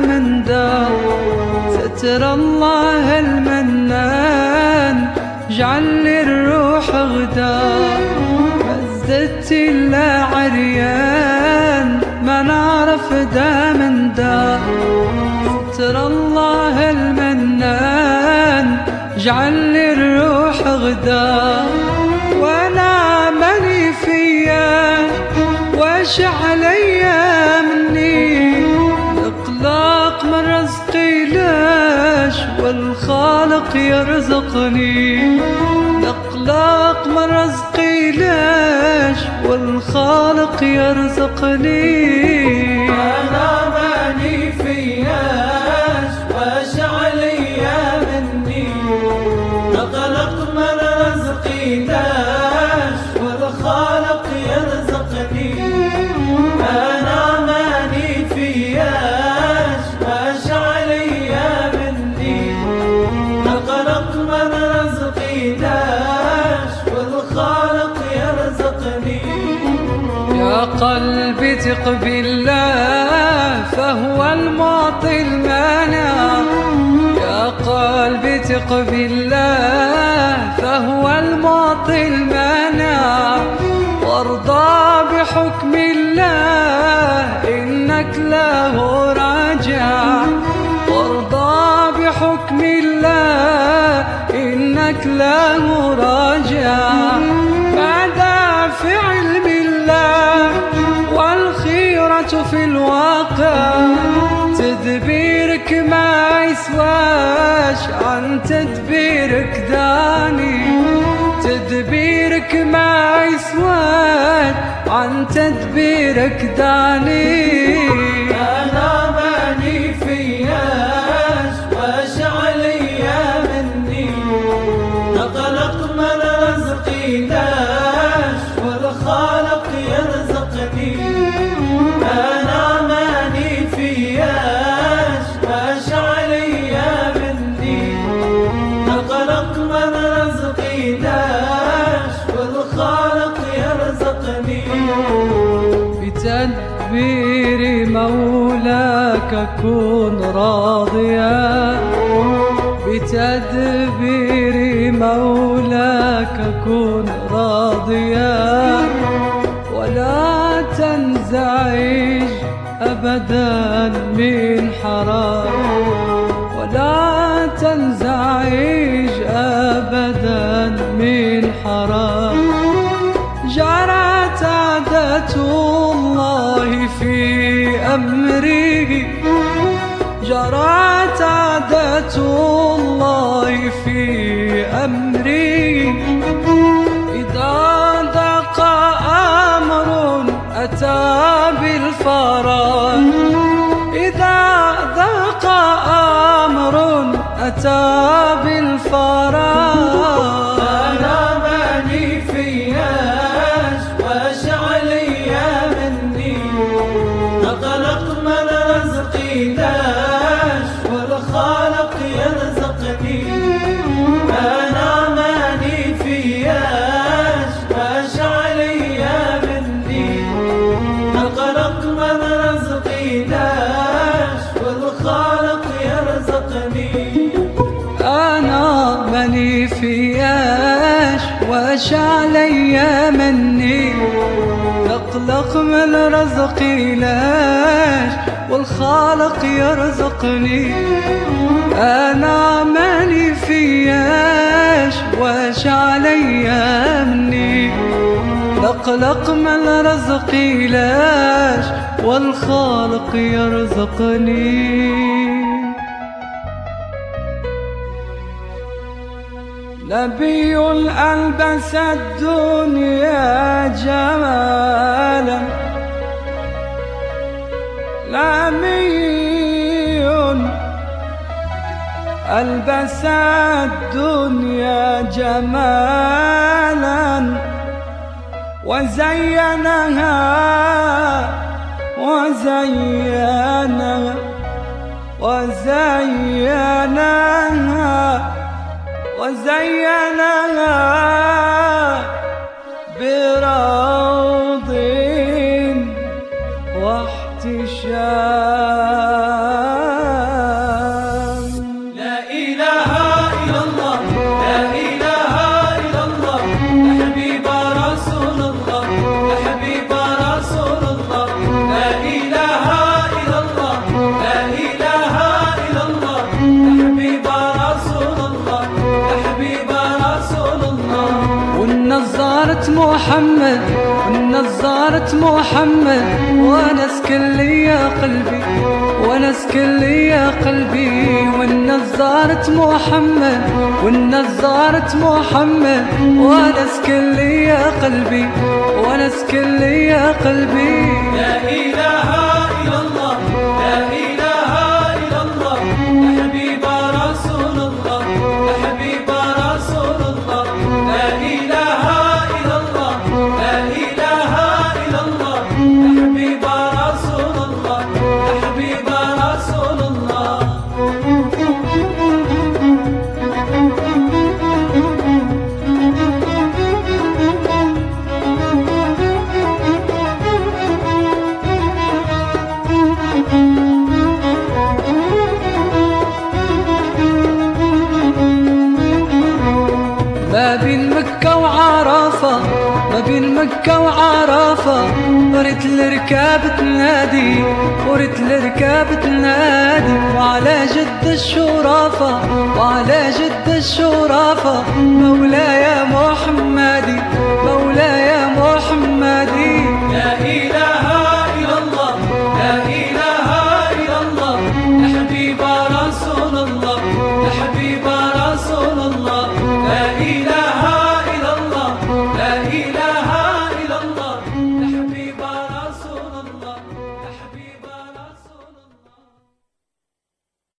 من دار ستر الله المنان. جعل للروح غدار مزدت إلا عريان. ما نعرف دا من دار ستر الله المنان. جعل للروح غدار وأنا ماني فيا. واش عليا لاش والخالق يرزقني. اقلاق من رزقي لاش والخالق يرزقني. قلبي ثق بالله فهو المعطي المانع يا قلبي ثق بالله فهو المعطي المانع وارضى بحكم الله إنك له في الواقع تدبيرك ما يسواش عن تدبيرك داني. تدبيرك ما يسواش عن تدبيرك داني. بتدبير مولاك كن راضيا. بتدبير مولاك كن راضيا. ولا تنزعج أبدا من حرام. ولا تنزعج أبدا من حرام. الله في أمره. جرت عادة الله في أمره. إذا ضاق أمر أتى بالفرج إذا ضاق أمر أتى واش عليا مني. أقلق من رزقي لاش والخالق يرزقني. أنا ماني فياش واش عليا مني. أقلق من رزقي لاش والخالق يرزقني. نبي ألبس الدنيا جمالا. نبي ألبس الدنيا جمالا. وزينها وزينها وزينها وزينها بروض محمد والنظارة محمد ونس كل يا قلبي ونس كل يا قلبي. والنظارة محمد والنظارة محمد ونس كل يا قلبي ونس كل يا قلبي. لا إله إلا بين مكة وعرفة. وريت الركاب تنادي وريت الركاب تنادي. وعلى جد الشرافة وعلى جد الشرافة. مولاي محمدي